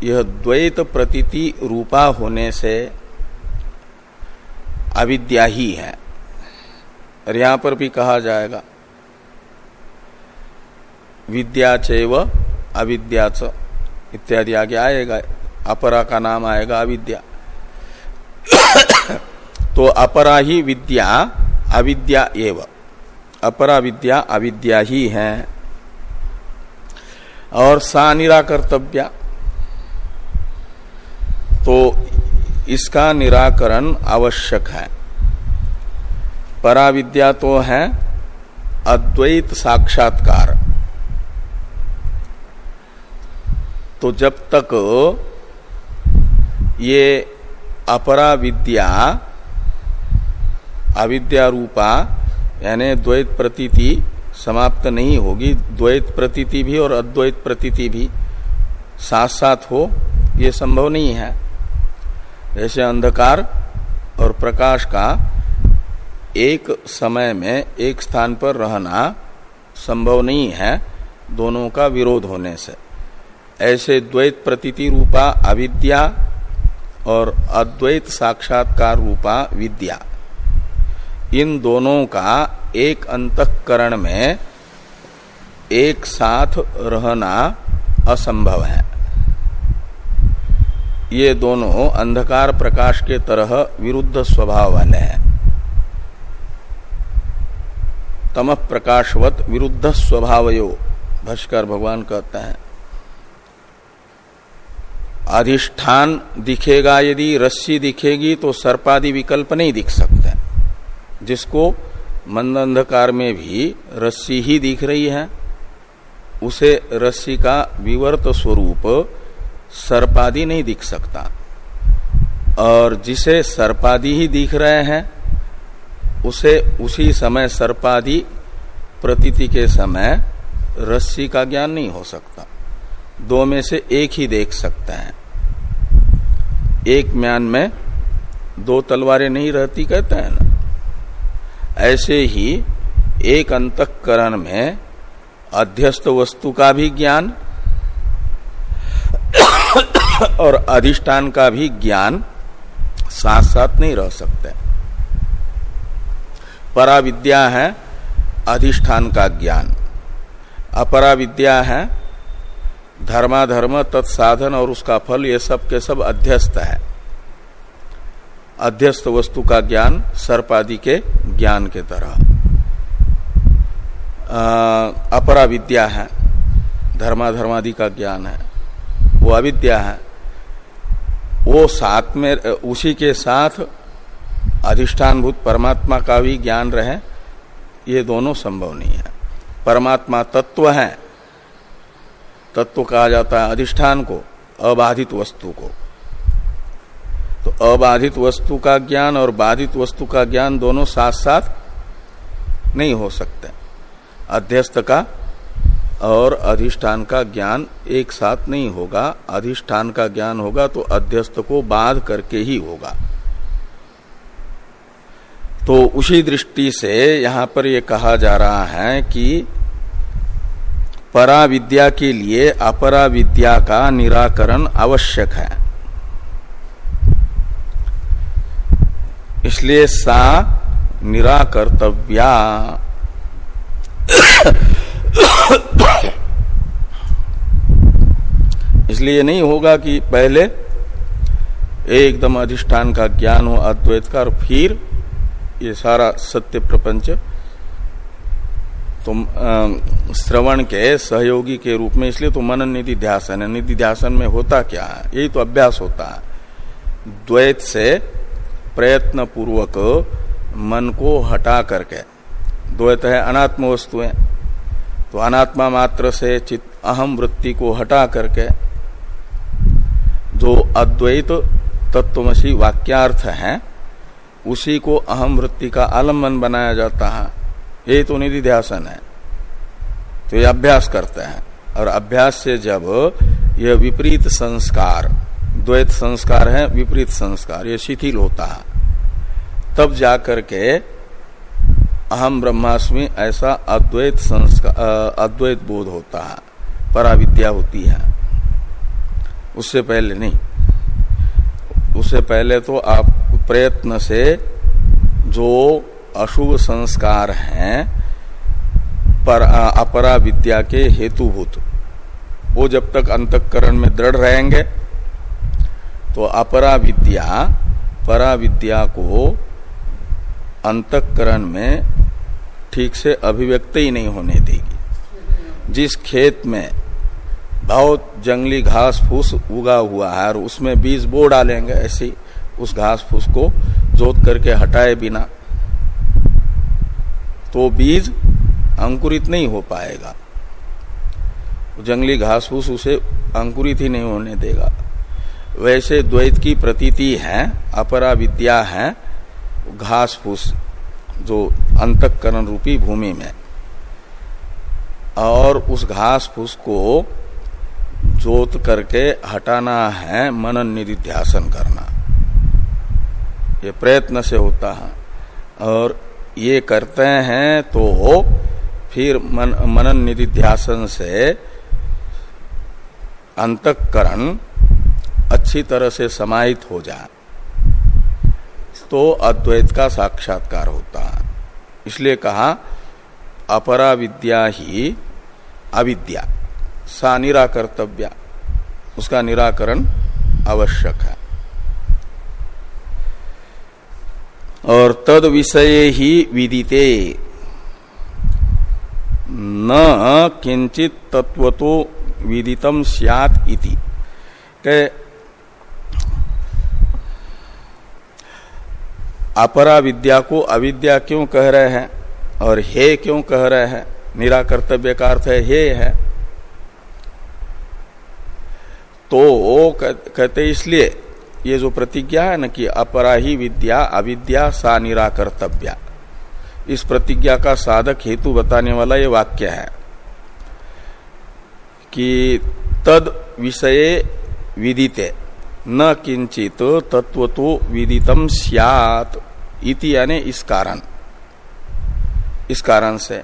यह द्वैत प्रतीति रूपा होने से अविद्या ही है। और यहाँ पर भी कहा जाएगा, विद्या चैव अविद्या इत्यादि आगे आएगा, अपरा का नाम आएगा अविद्या। तो अपरा ही विद्या, अविद्या एव। अपरा विद्या, अविद्या ही है। और सा निराकर्तव्या। तो इसका निराकरण आवश्यक है। पराविद्या तो है अद्वैत साक्षात्कार। तो जब तक ये अपरा विद्या अविद्या रूपा यानी द्वैत प्रतीति समाप्त नहीं होगी। द्वैत प्रतीति भी और अद्वैत प्रतीति भी साथ साथ हो, ये संभव नहीं है। जैसे अंधकार और प्रकाश का एक समय में एक स्थान पर रहना संभव नहीं है दोनों का विरोध होने से। ऐसे द्वैत प्रतीति रूपा अविद्या और अद्वैत साक्षात्कार रूपा विद्या। इन दोनों का एक अंतकरण में एक साथ रहना असंभव है। ये दोनों अंधकार प्रकाश के तरह विरुद्ध स्वभाव वाले हैं। तम प्रकाशवत विरुद्ध स्वभावयो, भाष्कर भगवान कहते हैं। अधिष्ठान दिखेगा यदि रस्सी दिखेगी तो सर्पादि विकल्प नहीं दिख सकते। जिसको मंद अंधकार में भी रस्सी ही दिख रही है, उसे रस्सी का विवर्त स्वरूप सर्पादि नहीं दिख सकता। और जिसे सर्पादि ही दिख रहे हैं, उसे उसी समय सर्पादि प्रतीति के समय रस्सी का ज्ञान नहीं हो सकता। दो में से एक ही देख सकते हैं। एक म्यान में दो तलवारें नहीं रहती, कहते हैं ना। ऐसे ही एक अंतकरण में अध्यस्त वस्तु का भी ज्ञान और अधिष्ठान का भी ज्ञान साथ साथ नहीं रह सकते। परा विद्या है, अधिष्ठान का ज्ञान। अपरा विद्या है, धर्माधर्म, तत्साधन और उसका फल ये सब के सब अध्यस्त है। अध्यस्त वस्तु का ज्ञान, सर्पादि के ज्ञान के तरह। अपरा विद्या है, धर्माधर्मादि का ज्ञान है, वो अविद्या है। वो साथ में, उसी के साथ अधिष्ठानभूत परमात्मा का भी ज्ञान रहे, ये दोनों संभव नहीं है। परमात्मा तत्व है, तत्व कहा जाता है अधिष्ठान को, अबाधित वस्तु को। तो अबाधित वस्तु का ज्ञान और बाधित वस्तु का ज्ञान दोनों साथ साथ नहीं हो सकते। अध्यस्त का और अधिष्ठान का ज्ञान एक साथ नहीं होगा। अधिष्ठान का ज्ञान होगा तो अध्यस्त को बाध करके ही होगा। तो उसी दृष्टि से यहाँ पर यह कहा जा रहा है कि परा विद्या के लिए अपरा विद्या का निराकरण आवश्यक है। इसलिए सा निराकर्तव्या। इसलिए नहीं होगा कि पहले एकदम अधिष्ठान का ज्ञान हो, अद्वैत का, और फिर ये सारा सत्य प्रपंच। तो श्रवण के, सहयोगी के रूप में, इसलिए तो मनन निधि ध्यासन है। निधि ध्यासन में होता क्या? है यही तो अभ्यास होता। है द्वैत से प्रयत्न पूर्वक मन को हटा करके। द्वैत है अनात्म वस्तुएँ। तो अनात्मा मात्र से चित अहम वृत्ति को हटा करके जो अद्वैत तत्वमसी वाक्यार्थ है, उसी को अहम वृत्ति का आलंबन बनाया जाता है। यही तो निधि ध्यासन है। तो ये अभ्यास करते हैं। और अभ्यास से जब यह विपरीत संस्कार द्वैत संस्कार है, विपरीत संस्कार, ये शिथिल होता है। तब जाकर के अहम ब्रह्मास्मि ऐसा अद्वैत संस्कार अद्वैत बोध होता है, पराविद्या होती है। उससे पहले नहीं। उससे पहले तो आप प्रयत्न से जो अशुभ संस्कार हैं, पर अपरा विद्या के हेतुभूत, वो जब तक अंतकरण में दृढ़ रहेंगे तो अपरा विद्या परा विद्या को अंतकरण में ठीक से अभिव्यक्त ही नहीं होने देगी। जिस खेत में बहुत जंगली घास फूस उगा हुआ है और उसमें बीज बो डालेंगे, ऐसी उस घास फूस को जोत करके हटाए बिना तो बीज अंकुरित नहीं हो पाएगा। जंगली घास फूस उसे अंकुरित ही नहीं होने देगा। वैसे द्वैत की प्रतीति है अपरा विद्या है घास फूस जो अंतकरण रूपी भूमि में। और उस घास फूस को जोत करके हटाना है मनन निधिध्यासन करना। ये प्रयत्न से होता है। और ये करते हैं तो फिर मन, मनन निधिध्यासन से अंतकरण अच्छी तरह से समाहित हो जाए तो अद्वैत का साक्षात्कार होता है। इसलिए कहा, अपरा विद्या ही अविद्या, सा निराकर्तव्या, उसका निराकरण आवश्यक है। और तद विषय ही विदिते, न किंचित तत्व तो विदितम सियात इति। अपरा विद्या को अविद्या क्यों कह रहे हैं? और हे क्यों कह रहे हैं? निराकर्तव्य का अर्थ है हे है। तो कहते इसलिए ये जो प्रतिज्ञा है ना कि अपरा ही विद्या, अविद्या, सा निरा निराकर्तव्या। इस प्रतिज्ञा का साधक हेतु बताने वाला ये वाक्य है कि तद विषय विदिते। न किंचित तत्व तो विदितम सियात इति यानी इस कारण। इस कारण से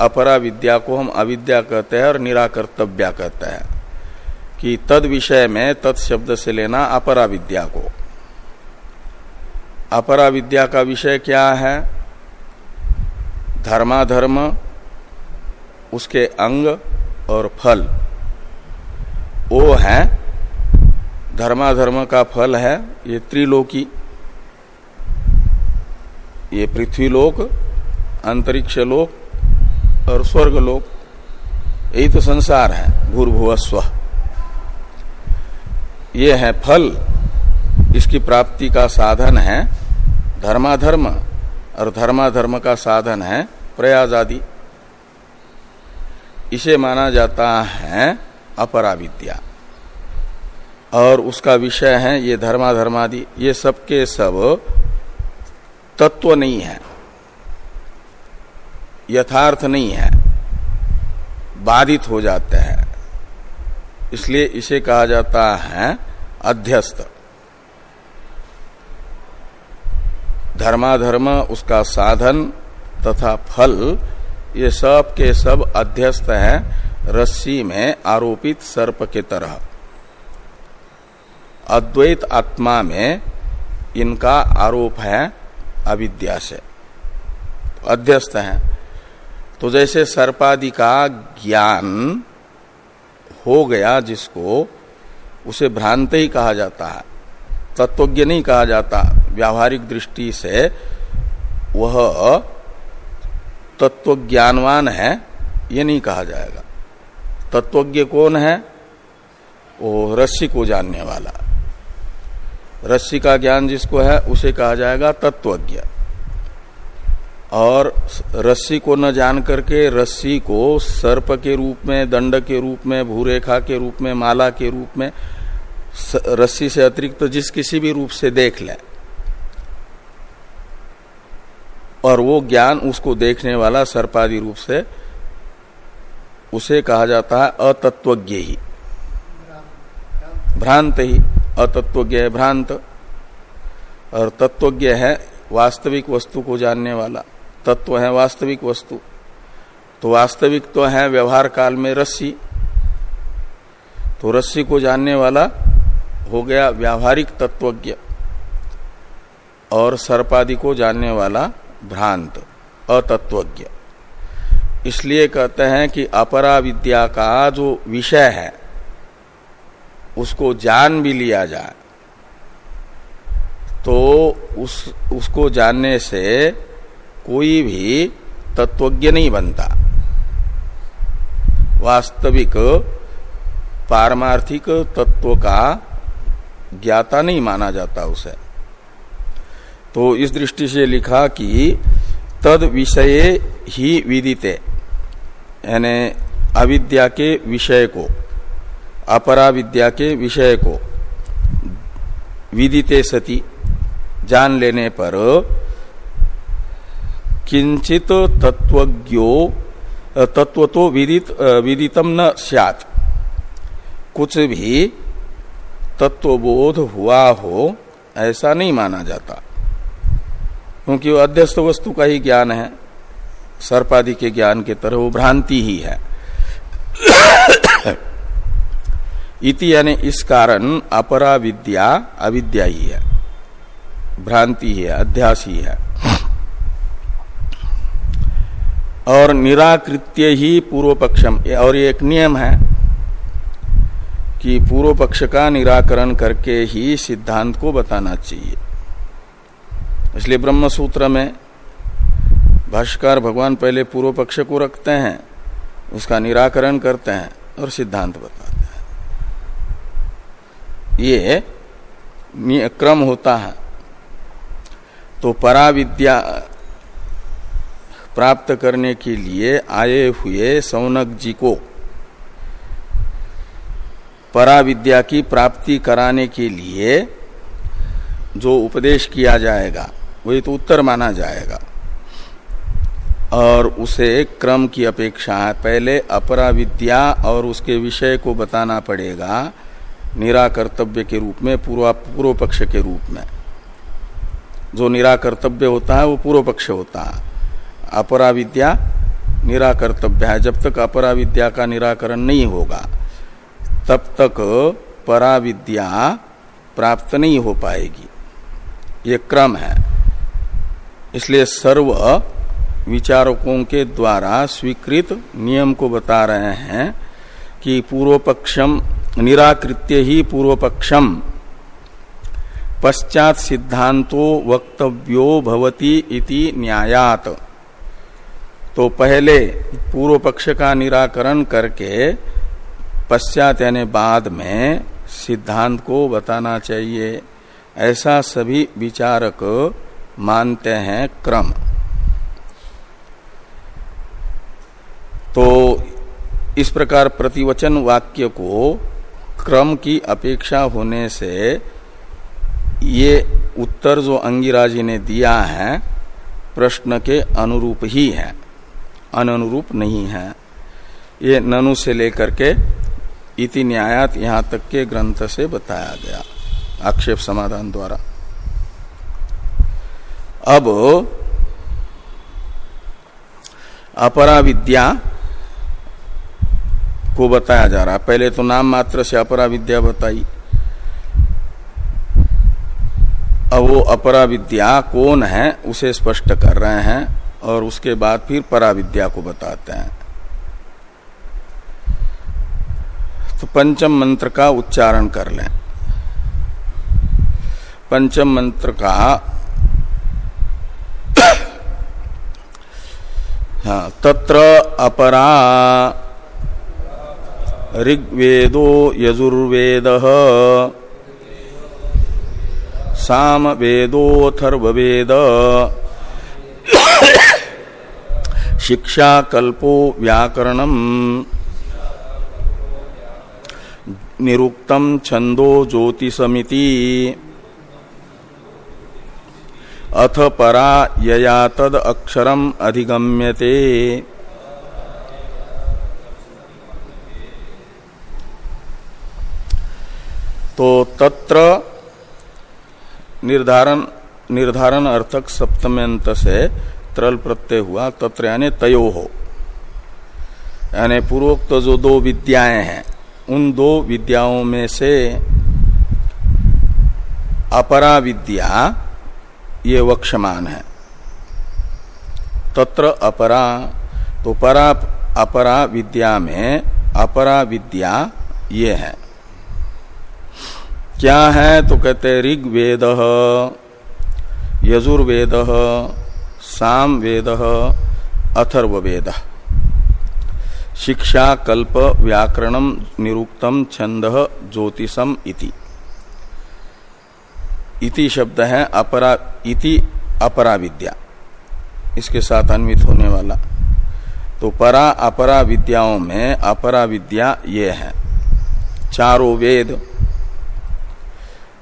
अपरा विद्या को हम अविद्या कहते हैं और निराकर्तव्या कहते हैं कि तद विषय में तत् शब्द से लेना अपरा विद्या को। अपरा विद्या का विषय क्या है? धर्माधर्म, उसके अंग और फल। वो है धर्माधर्म का फल है ये त्रिलोकी। ये पृथ्वी लोक अंतरिक्ष लोक और स्वर्ग लोक यही तो संसार है, भूर्भुवस्व। ये है फल, इसकी प्राप्ति का साधन है। धर्माधर्म और धर्माधर्म का साधन है प्रयाज आदि। इसे माना जाता है अपराविद्या। और उसका विषय है ये धर्माधर्मादि, ये सबके सब तत्व नहीं है, यथार्थ नहीं है, बाधित हो जाते हैं। इसलिए इसे कहा जाता है अध्यस्त। धर्माधर्म, उसका साधन तथा फल, ये सब के सब अध्यस्त हैं, रस्सी में आरोपित सर्प के तरह। अद्वैत आत्मा में इनका आरोप है अविद्या से। अध्यस्त है। तो जैसे सर्पादि का ज्ञान हो गया जिसको, उसे भ्रांत ही कहा जाता है। तत्वज्ञ नहीं कहा जाता। व्यावहारिक दृष्टि से वह तत्व ज्ञानवान है, ये नहीं कहा जाएगा। तत्वज्ञ कौन है? वो रस्सी को जानने वाला। रस्सी का ज्ञान जिसको है, उसे कहा जाएगा तत्वज्ञ। और रस्सी को न जान करके रस्सी को सर्प के रूप में, दंड के रूप में, भूरेखा के रूप में, माला के रूप में रस्सी से अतिरिक्त तो जिस किसी भी रूप से देख ले। और वो ज्ञान उसको देखने वाला सर्पादि रूप से, उसे कहा जाता है अतत्वज्ञ ही। भ्रांत ही। अतत्वज्ञ भ्रांत। और तत्वज्ञ है वास्तविक वस्तु को जानने वाला। तत्व है वास्तविक वस्तु। तो वास्तविक तो है व्यवहार काल में रस्सी। तो रस्सी को जानने वाला हो गया व्यावहारिक तत्वज्ञ। और सर्पादि को जानने वाला भ्रांत, अतत्वज्ञ। इसलिए कहते हैं कि अपरा विद्या का जो विषय है उसको जान भी लिया जाए तो उस, उसको जानने से कोई भी तत्वज्ञ नहीं बनता। वास्तविक पारमार्थिक तत्व का ज्ञाता नहीं माना जाता उसे। तो इस दृष्टि से लिखा कि तद विषय ही विदिते, यानी अविद्या के विषय को अपरा विद्या के विषय को विदिते सती जान लेने पर किंचित तत्वज्ञो तत्व तो विदित विदितम न सत कुछ भी तत्वबोध हुआ हो, ऐसा नहीं माना जाता। क्योंकि वो अध्यस्त वस्तु का ही ज्ञान है। सर्पादि के ज्ञान के तरह वो भ्रांति ही है। इति यानी इस कारण अपरा विद्या अविद्या ही। है भ्रांति है, अध्यास ही। है और निराकृत्य ही पूर्व पक्षम और ये एक नियम है कि पूर्व पक्ष का निराकरण करके ही सिद्धांत को बताना चाहिए। इसलिए ब्रह्म सूत्र में भाष्कर भगवान पहले पूर्व पक्ष को रखते हैं, उसका निराकरण करते हैं और सिद्धांत बताते हैं। ये क्रम होता है। तो पराविद्या प्राप्त करने के लिए आए हुए सौनक जी को पराविद्या की प्राप्ति कराने के लिए जो उपदेश किया जाएगा, वही तो उत्तर माना जाएगा। और उसे क्रम की अपेक्षा है। पहले अपरा विद्या और उसके विषय को बताना पड़ेगा। निराकर्तव्य के रूप में, पूर्व पूर्व पक्ष के रूप में। जो निराकर्तव्य होता है, वो पूर्व पक्ष होता है। अपरा विद्या निराकर्तव्य है। जब तक अपरा विद्या का निराकरण नहीं होगा, तब तक पराविद्या प्राप्त नहीं हो पाएगी। ये क्रम है। इसलिए सर्व विचारकों के द्वारा स्वीकृत नियम को बता रहे हैं कि पूर्व पक्षम निराकृत्य ही पूर्व पक्षम पश्चात सिद्धांतो वक्तव्यो भवती इति न्यायात। तो पहले पूर्व पक्ष का निराकरण करके पश्चात यानी बाद में सिद्धांत को बताना चाहिए। ऐसा सभी विचारक मानते हैं क्रम। तो इस प्रकार प्रतिवचन वाक्य को क्रम की अपेक्षा होने से ये उत्तर जो अंगिराजी ने दिया है, प्रश्न के अनुरूप ही है अनुरूप नहीं है। ये ननु से लेकर के इति न्यायात यहाँ तक के ग्रंथ से बताया गया, आक्षेप समाधान द्वारा। अब अपरा विद्या को बताया जा रहा पहले तो नाम मात्र से अपरा विद्या बताई। अब वो अपरा विद्या कौन है, उसे स्पष्ट कर रहे हैं और उसके बाद फिर परा विद्या को बताते हैं। तो पंचम मंत्र का उच्चारण कर लें। पंचम मंत्र का हाँ तत्र अपरा ऋग्वेदो यजुर्वेद। साम वेदोथर्वेद शिक्षा कल्पो निरुक्तम छंदो ज्योतिषमिति अथ परा यया तद अक्षरम अधिगम्यते। तो तत्र निर्धारण निर्धारण अर्थक सप्तम्यंत से त्रल प्रत्यय हुआ, तत्र यानी तयो। हो यानी पूर्वोक्त जो दो विद्याएँ हैं, उन दो विद्याओं में से अपरा विद्या, ये वक्षमान है। तत्र अपरा तो परा, अपरा विद्या में अपरा विद्या ये है। क्या है? तो कहते ऋग्वेद, यजुर्वेद साम वेद अथर्वेद शिक्षा कल्प व्याकरणम निरुक्तम छंद ज्योतिषम इति। इति शब्द है अपरा, इति अपरा विद्या इसके साथ अन्वित होने वाला। तो परा अपरा विद्याओं में अपरा विद्या ये है। चारों वेद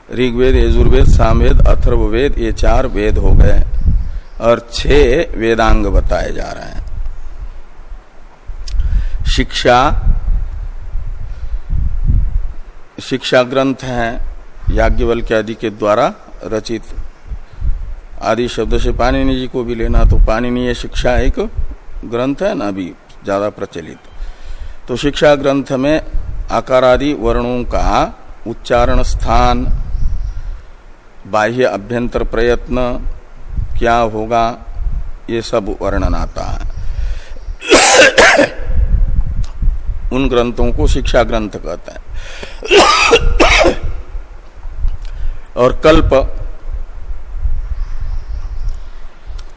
ऋग्वेद, यजुर्वेद, सामवेद, अथर्ववेद, ये चार वेद हो गए और छह वेदांग बताए जा रहे हैं। शिक्षा शिक्षा ग्रंथ है, याज्ञवल्क्य आदि के द्वारा रचित। आदि शब्द से पाणिनि जी को भी लेना तो पाणिनीय शिक्षा एक ग्रंथ है ना अभी ज़्यादा प्रचलित। तो शिक्षा ग्रंथ में आकारादि वर्णों का उच्चारण स्थान बाह्य अभ्यंतर प्रयत्न क्या होगा, ये सब वर्णन आता है। उन ग्रंथों को शिक्षा ग्रंथ कहते हैं। और कल्प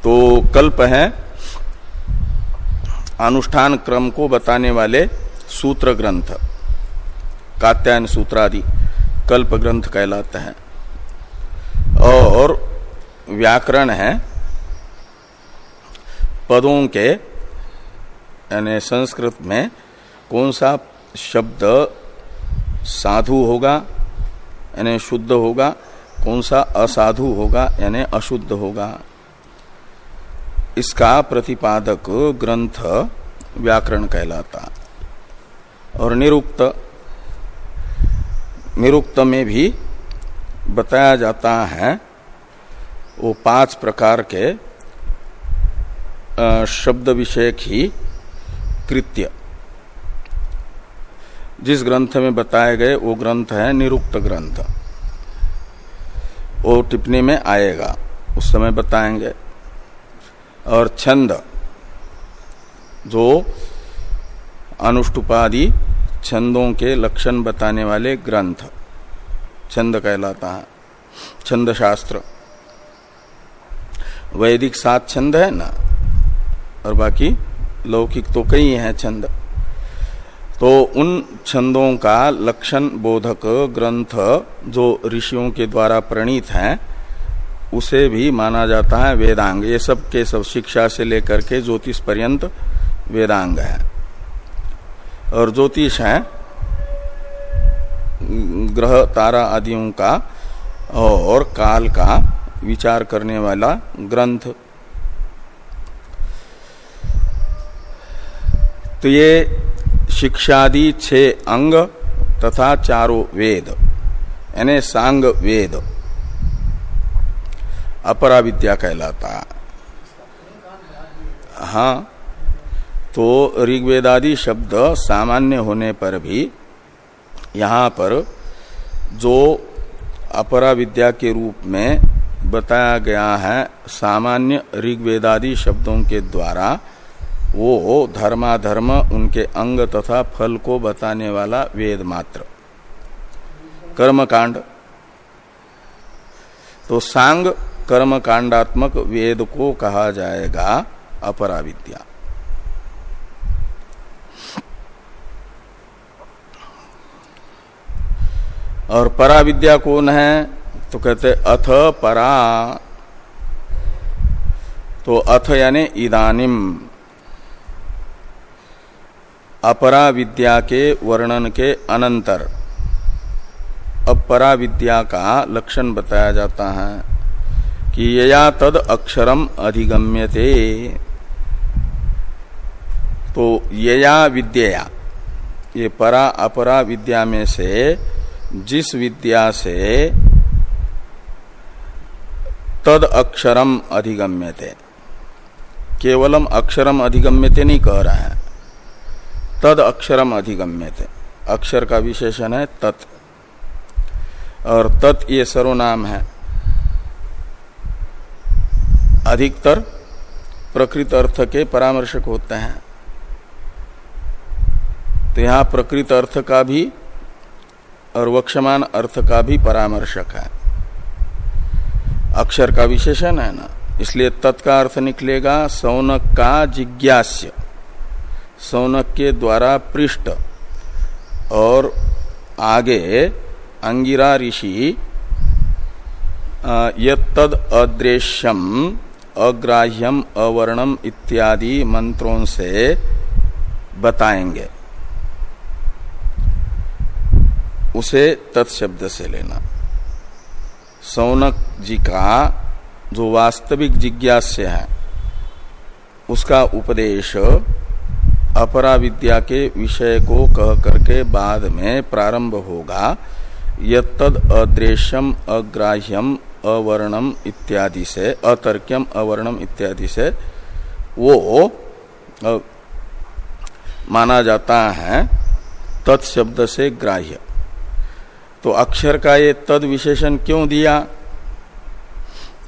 तो कल्प है अनुष्ठान क्रम को बताने वाले सूत्र ग्रंथ, कात्यायन सूत्रादि कल्प ग्रंथ कहलाते हैं। और व्याकरण है। पदों के, यानी संस्कृत में कौन सा शब्द साधु होगा, यानी शुद्ध होगा, कौन सा असाधु होगा, यानी अशुद्ध होगा। इसका प्रतिपादक ग्रंथ व्याकरण कहलाता। और निरुक्त निरुक्त में भी बताया जाता है, वो पाँच प्रकार के शब्द विषयक ही कृत्य। जिस ग्रंथ में बताए गए, वो ग्रंथ है निरुक्त ग्रंथ। वो टिप्पणी में आएगा, उस समय बताएँगे। और छंद, जो अनुष्टुपादि छंदों के लक्षण बताने वाले ग्रंथ। छंद कहलाता है। छंद शास्त्र वैदिक सात छंद है ना? और बाकी लौकिक तो कई हैं छंद। तो उन छंदों का लक्षण बोधक ग्रंथ जो ऋषियों के द्वारा प्रणीत हैं, उसे भी माना जाता है वेदांग। ये सब के सब शिक्षा से लेकर के ज्योतिष पर्यंत वेदांग है। और ज्योतिष है ग्रह, तारा आदियों का और काल का विचार करने वाला ग्रंथ। तो ये शिक्षादि छह अंग तथा चारों वेद, यानी सांग वेद अपरा विद्या कहलाता। हाँ तो ऋग्वेदादि शब्द सामान्य होने पर भी यहाँ पर जो अपरा विद्या के रूप में बताया गया है, सामान्य ऋग्वेदादि शब्दों के द्वारा, वो धर्माधर्म उनके अंग तथा फल को बताने वाला वेद मात्र। कर्मकांड। तो सांग कर्म कांडात्मक वेद को कहा जाएगा अपरा विद्या। और परा विद्या कौन है? तो कहते अथ परा। तो अथ यानी इदानिम। अपरा विद्या के वर्णन के अनंतर। अब परा विद्या का लक्षण बताया जाता है कि यया तद अक्षरम अधिगम्यते। तो यया विद्या ये परा अपरा विद्या में से जिस विद्या से तद अक्षरम अधिगम्यते। केवलम अक्षरम अधिगम्यते नहीं कह रहा है। तद अक्षरम अधिगम्यते। अक्षर का विशेषण है तत्। और तत् ये सर्वनाम है। अधिकतर प्रकृत अर्थ के परामर्शक होते हैं। तो यहाँ प्रकृत अर्थ का भी और वक्षमान अर्थ का भी परामर्शक है। अक्षर का विशेषण है ना, इसलिए तत्का अर्थ निकलेगा सौनक का जिज्ञास्य। सौनक के द्वारा पृष्ठ और आगे अंगिरा ऋषि यद अदृश्यम, अग्राह्यम, अवर्णम इत्यादि मंत्रों से बताएँगे। उसे तत्शब्द से लेना। सौनक जी का, जो वास्तविक जिज्ञास्य है, उसका उपदेश अपरा विद्या के विषय को कह करके बाद में प्रारंभ होगा यद अदृश्यम अग्राह्यम, अवर्णम इत्यादि से, अतर्क्यम, अवर्णम इत्यादि से वो माना जाता है तत्शब्द से ग्राह्य। तो अक्षर का ये तद विशेषण क्यों दिया?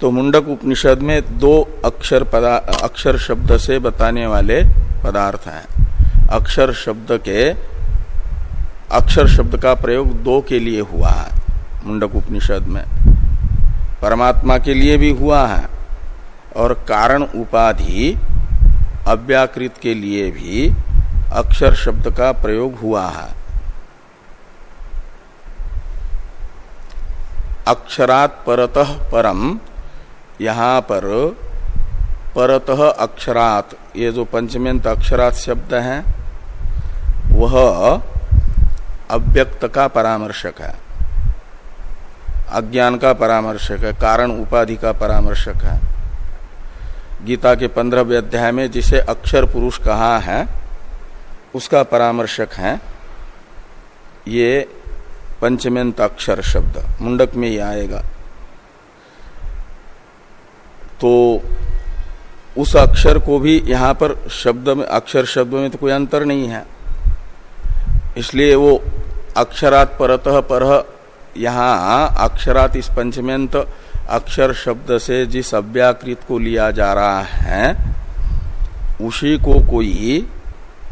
तो मुंडक उपनिषद में दो अक्षर पदा, अक्षर शब्द से बताने वाले पदार्थ हैं। अक्षर शब्द के, अक्षर शब्द का प्रयोग दो के लिए हुआ है, मुंडक उपनिषद में। परमात्मा के लिए भी हुआ है, और कारण उपाधि अव्याकृत के लिए भी अक्षर शब्द का प्रयोग हुआ है। अक्षरात परतः परम, यहाँ पर परतः अक्षरात, ये जो पंचमेंत अक्षरात शब्द है, वह अव्यक्त का परामर्शक है, अज्ञान का परामर्शक है, कारण उपाधि का परामर्शक है। गीता के पंद्रहवें अध्याय में जिसे अक्षर पुरुष कहा है, उसका परामर्शक है, ये पंचमेंत अक्षर शब्द मुंडक में ही आएगा। तो उस अक्षर को भी यहाँ पर शब्द में, अक्षर शब्द में तो कोई अंतर नहीं है। इसलिए वो अक्षरात परतः पर यहाँ अक्षरात इस पंचमेंत अक्षर शब्द से जिस अव्याकृत को लिया जा रहा है, उसी को कोई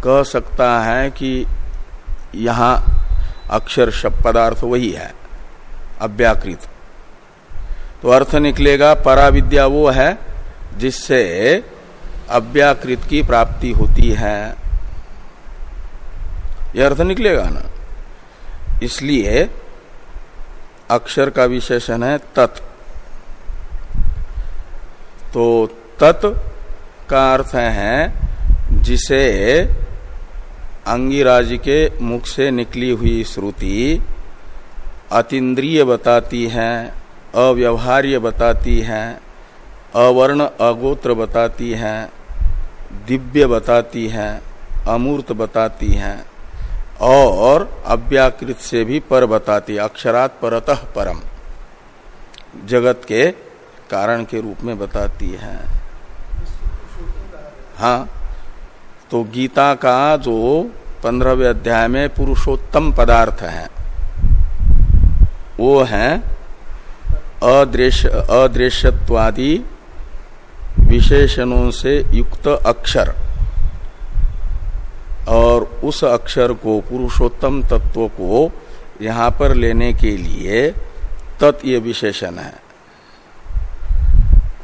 कह सकता है कि यहाँ अक्षर शब्द पदार्थ वही है, अव्याकृत। तो अर्थ निकलेगा, पराविद्या वो है जिससे अव्याकृत की प्राप्ति होती है। यह अर्थ निकलेगा ना? इसलिए अक्षर का विशेषण है तत्। तो तत् का अर्थ है जिसे अंगिराज के मुख से निकली हुई श्रुति अतीन्द्रिय बताती है, अव्यवहार्य बताती है, अवर्ण अगोत्र बताती है, दिव्य बताती है, अमूर्त बताती है, और अव्याकृत से भी पर बताती अक्षरात परतः परम। जगत के कारण के रूप में बताती है। हाँ। तो गीता का जो पंद्रहवें अध्याय में पुरुषोत्तम पदार्थ है, वो है अदृश्य अदृश्यवादी विशेषणों से युक्त अक्षर। और उस अक्षर को, पुरुषोत्तम तत्व को यहाँ पर लेने के लिए तत् विशेषण है।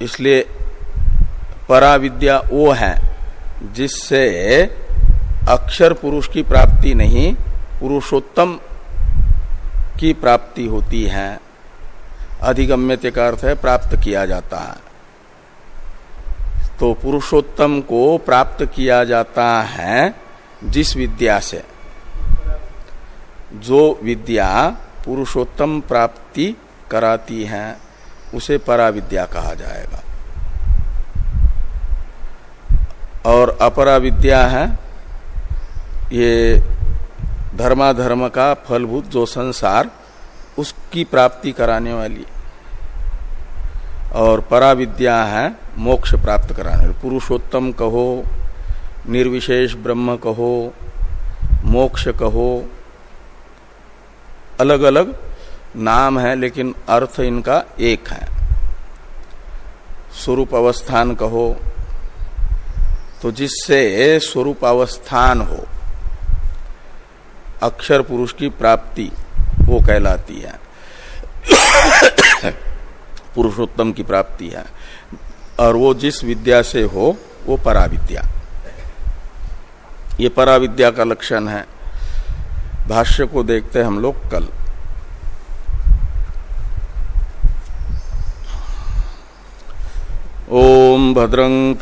इसलिए पराविद्या वो है। जिससे अक्षर पुरुष की प्राप्ति नहीं, पुरुषोत्तम की प्राप्ति होती है। अधिगम्यते का अर्थ है प्राप्त किया जाता है। तो पुरुषोत्तम को प्राप्त किया जाता है जिस विद्या से? जो विद्या पुरुषोत्तम प्राप्ति कराती है, उसे परा विद्या कहा जाएगा। और अपरा विद्या है, ये धर्माधर्म का फलभूत जो संसार, उसकी प्राप्ति कराने वाली। और परा विद्या है, मोक्ष प्राप्त कराने वाली। पुरुषोत्तम कहो, निर्विशेष ब्रह्म कहो, मोक्ष कहो। अलग अलग नाम है, लेकिन अर्थ इनका एक है। स्वरूप अवस्थान कहो तो जिससे स्वरूप अवस्थान हो, अक्षर पुरुष की प्राप्ति वो कहलाती है। पुरुषोत्तम की प्राप्ति है। और वो जिस विद्या से हो, वो पराविद्या। ये पराविद्या का लक्षण है। भाष्य को देखते हम लोग कल। ओम भद्रं